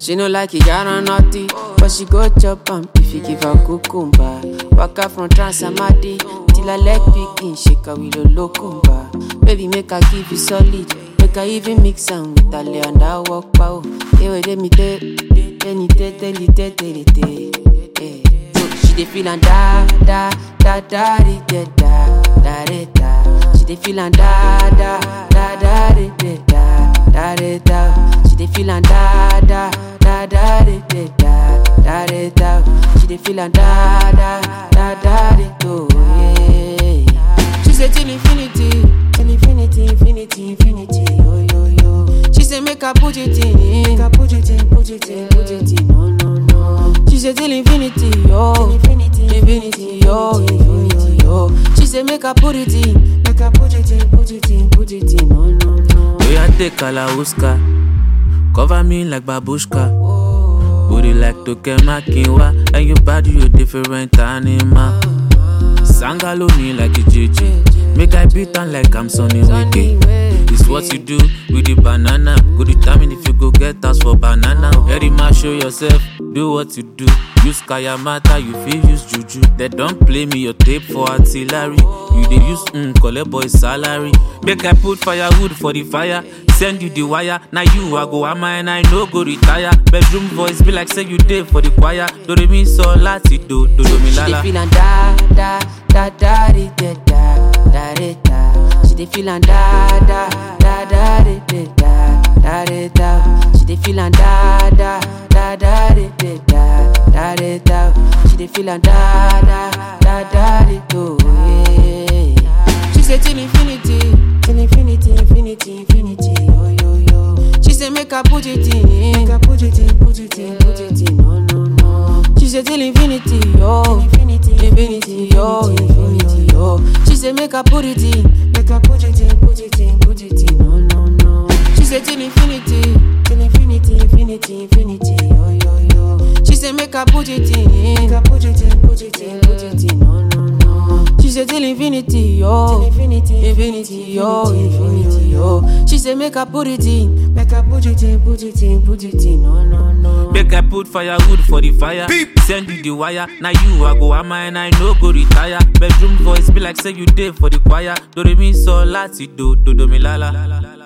She no like it, got on naughty, but she go chop am if you give her cucumber. Waka from Transamadi till I leg begin shake her with a locumba. Baby, make her give you solid, make her even mix am with her lay and I walk pow. Me tell, tell me tell, tell me tell, tell me tell. Hey. So she dey feel and da da da da di, da da da da da. She dey feel and da da da da di, da da da da. She dey feel and da dey feel and da da da da di, do yeah. She say till infinity, till infinity, infinity, infinity, yo yo yo. She say make her put it in, make her put it in, put it in, put it in, no no no. She say till infinity, yo, infinity, infinity, yo, infinity, yo. She say make her put it in, make her put it in, put it in, put it in, no no no. We a take Kalauska, cover me like babushka. Like Tokema Kinwa, and your body you different animal. Sangalo me like a JJ, make I beat on like I'm Sonny Wiki. It's what you do with the banana. Go determine if you go get us for banana. Very much show yourself, do what you do. Use Kayamata, you feel use Juju. They don't play me your tape for artillery. You dey use mm, collect boy salary. Make I put firewood for the fire. Send you the wire. Now you I go am and I no go retire. Bedroom voice be like say you dey for the choir. Do re mi so lati do do do mi She dey lala. da da da da di, da da da da da. She dey feel da da da da di, da da da da da. She dey feel da da da da di, da da da da da. She dey feel and da da da da do yeah. She say till infinity, till infinity, infinity, infinity, yo yo yo. She say make her put it in, make her put it in, put it in, put it in, no no no. She say till infinity, yo, infinity, infinity, yo, infinity, yo. She say make her put it in, make her put it in, put it in, put it in, no no no. She say till infinity, till infinity, infinity, infinity, yo yo yo. She say make her put it in, make her put it in, put it in, put it in, no no no. She say till infinity, yo, infinity, infinity, yo, infinity, yo. She say make her put it in, make her put it in, put it in, put it in, no no no. Make I put firewood for the fire. Send you the wire. Now you I go am and I no go retire. Bedroom voice be like say you dey for the choir. Do re mi so lati do do do mi lala.